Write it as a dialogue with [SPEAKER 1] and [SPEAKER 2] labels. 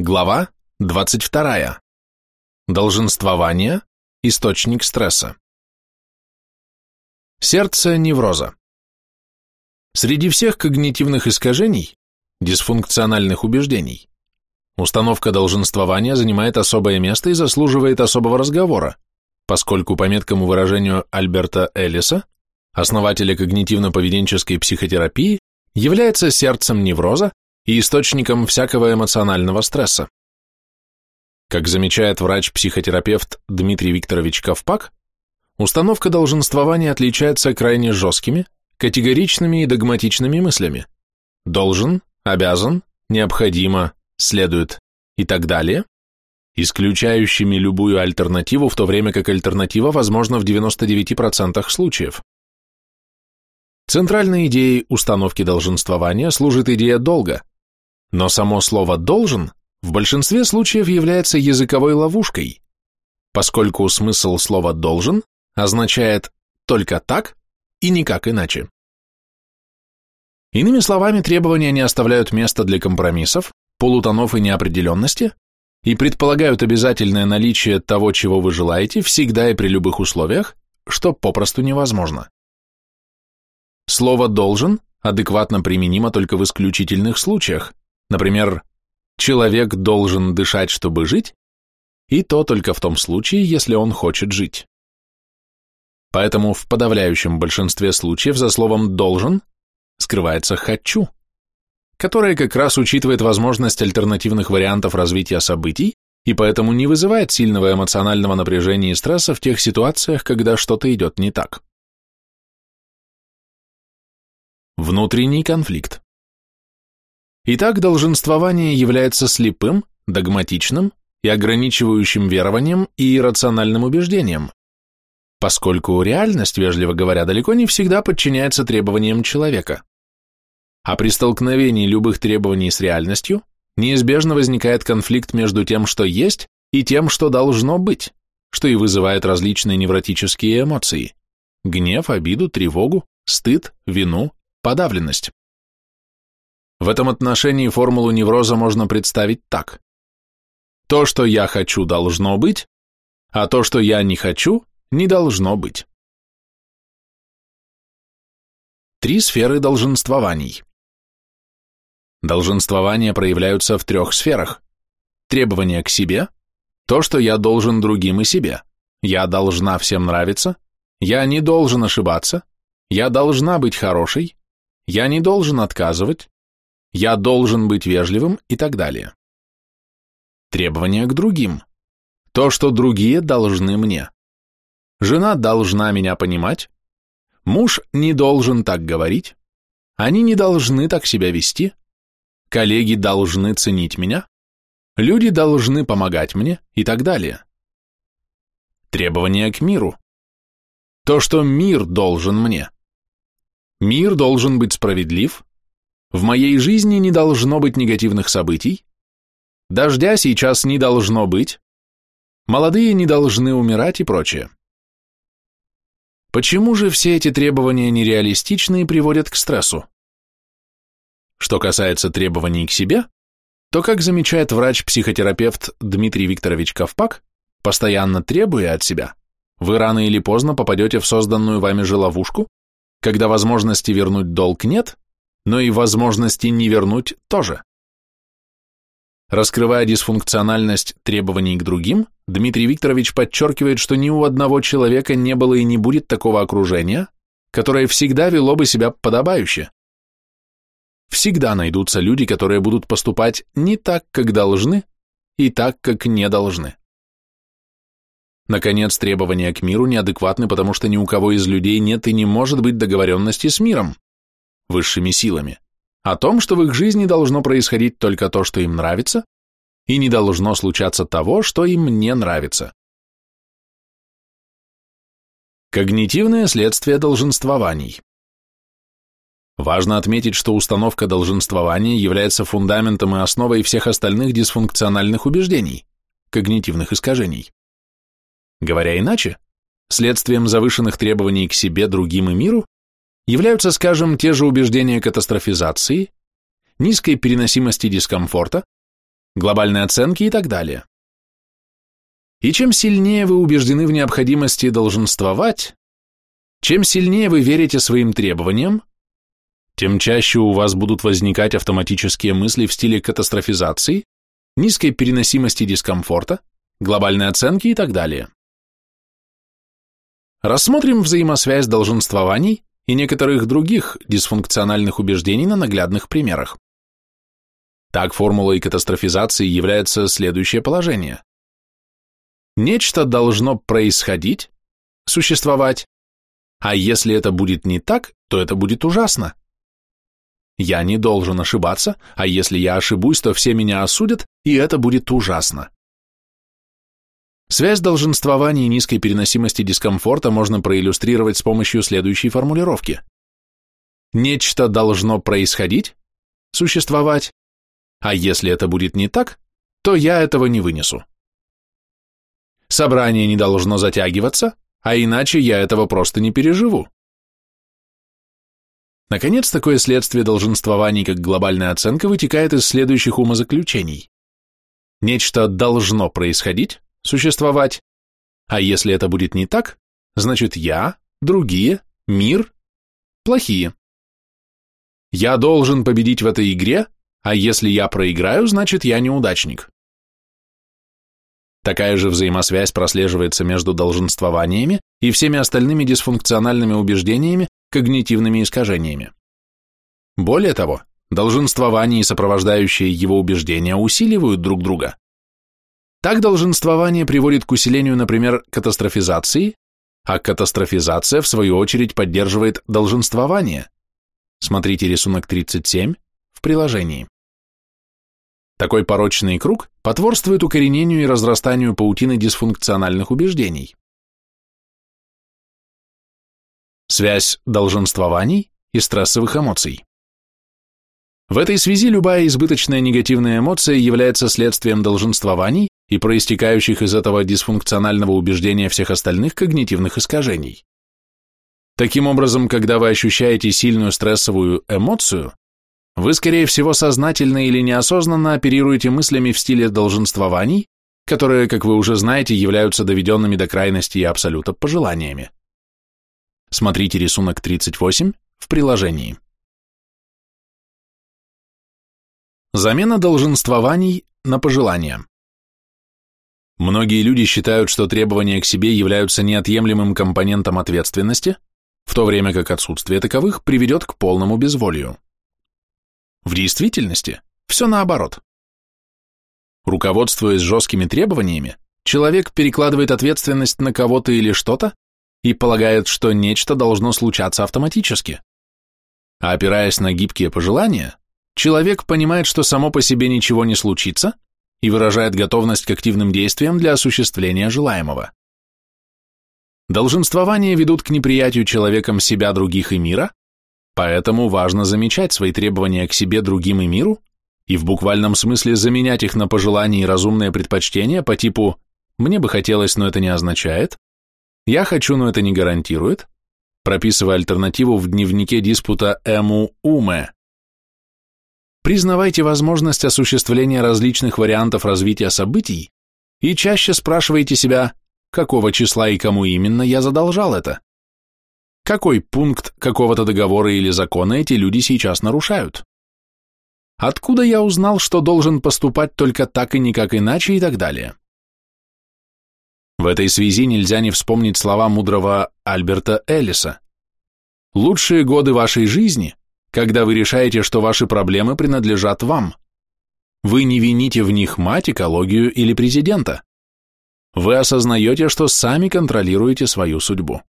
[SPEAKER 1] Глава 22. Долженствование. Источник стресса. Сердце невроза. Среди всех когнитивных искажений, дисфункциональных убеждений, установка долженствования занимает особое место и заслуживает особого разговора, поскольку по меткому выражению Альберта Эллиса, основателя когнитивно-поведенческой психотерапии, является сердцем невроза и источником всякого эмоционального стресса. Как замечает врач-психотерапевт Дмитрий Викторович Ковпак, установка долженствования отличается крайне жесткими, категоричными и догматичными мыслями. Должен, обязан, необходимо, следует и так далее, исключающими любую альтернативу, в то время как альтернатива возможна в 99% случаев. Центральной идеей установки долженствования служит идея долга, но само слово «должен» в большинстве случаев является языковой ловушкой, поскольку смысл слова «должен» означает «только так» и никак иначе. Иными словами, требования не оставляют места для компромиссов, полутонов и неопределенности и предполагают обязательное наличие того, чего вы желаете, всегда и при любых условиях, что попросту невозможно. Слово «должен» адекватно применимо только в исключительных случаях, Например, человек должен дышать, чтобы жить, и то только в том случае, если он хочет жить. Поэтому в подавляющем большинстве случаев за словом «должен» скрывается «хочу», которое как раз учитывает возможность альтернативных вариантов развития событий и поэтому не вызывает сильного эмоционального напряжения и стресса в тех ситуациях, когда что-то идет не так. Внутренний конфликт. Итак, долженствование является слепым, догматичным и ограничивающим верованием и иррациональным убеждением, поскольку реальность, вежливо говоря, далеко не всегда подчиняется требованиям человека. А при столкновении любых требований с реальностью неизбежно возникает конфликт между тем, что есть, и тем, что должно быть, что и вызывает различные невротические эмоции – гнев, обиду, тревогу, стыд, вину, подавленность. В этом отношении формулу невроза можно представить так. То, что я хочу, должно быть, а то, что я не хочу, не должно быть. Три сферы долженствований. Долженствования проявляются в трех сферах. Требования к себе, то, что я должен другим и себе, я должна всем нравиться, я не должен ошибаться, я должна быть хорошей, я не должен отказывать, я должен быть вежливым и так далее. Требования к другим. То, что другие должны мне. Жена должна меня понимать. Муж не должен так говорить. Они не должны так себя вести. Коллеги должны ценить меня. Люди должны помогать мне и так далее. Требования к миру. То, что мир должен мне. Мир должен быть справедлив, в моей жизни не должно быть негативных событий. Дождя сейчас не должно быть. Молодые не должны умирать и прочее. Почему же все эти требования нереалистичны и приводят к стрессу? Что касается требований к себе, то, как замечает врач-психотерапевт Дмитрий Викторович Ковпак, постоянно требуя от себя, вы рано или поздно попадете в созданную вами же ловушку, когда возможности вернуть долг нет, но и возможности не вернуть тоже. Раскрывая дисфункциональность требований к другим, Дмитрий Викторович подчеркивает, что ни у одного человека не было и не будет такого окружения, которое всегда вело бы себя подобающе. Всегда найдутся люди, которые будут поступать не так, как должны, и так, как не должны. Наконец, требования к миру неадекватны, потому что ни у кого из людей нет и не может быть договоренности с миром высшими силами, о том, что в их жизни должно происходить только то, что им нравится, и не должно случаться того, что им не нравится. Когнитивное следствие долженствований. Важно отметить, что установка долженствования является фундаментом и основой всех остальных дисфункциональных убеждений, когнитивных искажений. Говоря иначе, следствием завышенных требований к себе, другим и миру являются, скажем, те же убеждения катастрофизации, низкой переносимости дискомфорта, глобальной оценки и так далее. И чем сильнее вы убеждены в необходимости долженствовать, чем сильнее вы верите своим требованиям, тем чаще у вас будут возникать автоматические мысли в стиле катастрофизации, низкой переносимости дискомфорта, глобальной оценки и так далее. Рассмотрим взаимосвязь долженствований и некоторых других дисфункциональных убеждений на наглядных примерах. Так формулой катастрофизации является следующее положение. Нечто должно происходить, существовать, а если это будет не так, то это будет ужасно. Я не должен ошибаться, а если я ошибусь, то все меня осудят, и это будет ужасно. Связь долженствования и низкой переносимости дискомфорта можно проиллюстрировать с помощью следующей формулировки. Нечто должно происходить, существовать, а если это будет не так, то я этого не вынесу. Собрание не должно затягиваться, а иначе я этого просто не переживу. Наконец, такое следствие долженствований, как глобальная оценка, вытекает из следующих умозаключений. Нечто должно происходить, существовать, а если это будет не так, значит я, другие, мир плохие. Я должен победить в этой игре, а если я проиграю, значит я неудачник. Такая же взаимосвязь прослеживается между долженствованиями и всеми остальными дисфункциональными убеждениями, когнитивными искажениями. Более того, долженствование и сопровождающие его убеждения усиливают друг друга. Так долженствование приводит к усилению, например, катастрофизации, а катастрофизация, в свою очередь, поддерживает долженствование. Смотрите рисунок 37 в приложении. Такой порочный круг потворствует укоренению и разрастанию паутины дисфункциональных убеждений. Связь долженствований и стрессовых эмоций. В этой связи любая избыточная негативная эмоция является следствием долженствований и проистекающих из этого дисфункционального убеждения всех остальных когнитивных искажений. Таким образом, когда вы ощущаете сильную стрессовую эмоцию, вы, скорее всего, сознательно или неосознанно оперируете мыслями в стиле долженствований, которые, как вы уже знаете, являются доведенными до крайности и абсолюта пожеланиями. Смотрите рисунок 38 в приложении. Замена долженствований на пожелания. Многие люди считают, что требования к себе являются неотъемлемым компонентом ответственности, в то время как отсутствие таковых приведет к полному безволию. В действительности все наоборот. Руководствуясь жесткими требованиями, человек перекладывает ответственность на кого-то или что-то и полагает, что нечто должно случаться автоматически. А опираясь на гибкие пожелания, человек понимает, что само по себе ничего не случится и выражает готовность к активным действиям для осуществления желаемого. Долженствования ведут к неприятию человеком себя, других и мира, Поэтому важно замечать свои требования к себе, другим и миру и в буквальном смысле заменять их на пожелания и разумные предпочтения по типу «мне бы хотелось, но это не означает», «я хочу, но это не гарантирует», прописывая альтернативу в дневнике диспута «эму уме». Признавайте возможность осуществления различных вариантов развития событий и чаще спрашивайте себя, какого числа и кому именно я задолжал это. Какой пункт какого-то договора или закона эти люди сейчас нарушают? Откуда я узнал, что должен поступать только так и никак иначе и так далее? В этой связи нельзя не вспомнить слова мудрого Альберта Эллиса. Лучшие годы вашей жизни, когда вы решаете, что ваши проблемы принадлежат вам. Вы не вините в них мать, экологию или президента. Вы осознаете, что сами контролируете свою судьбу.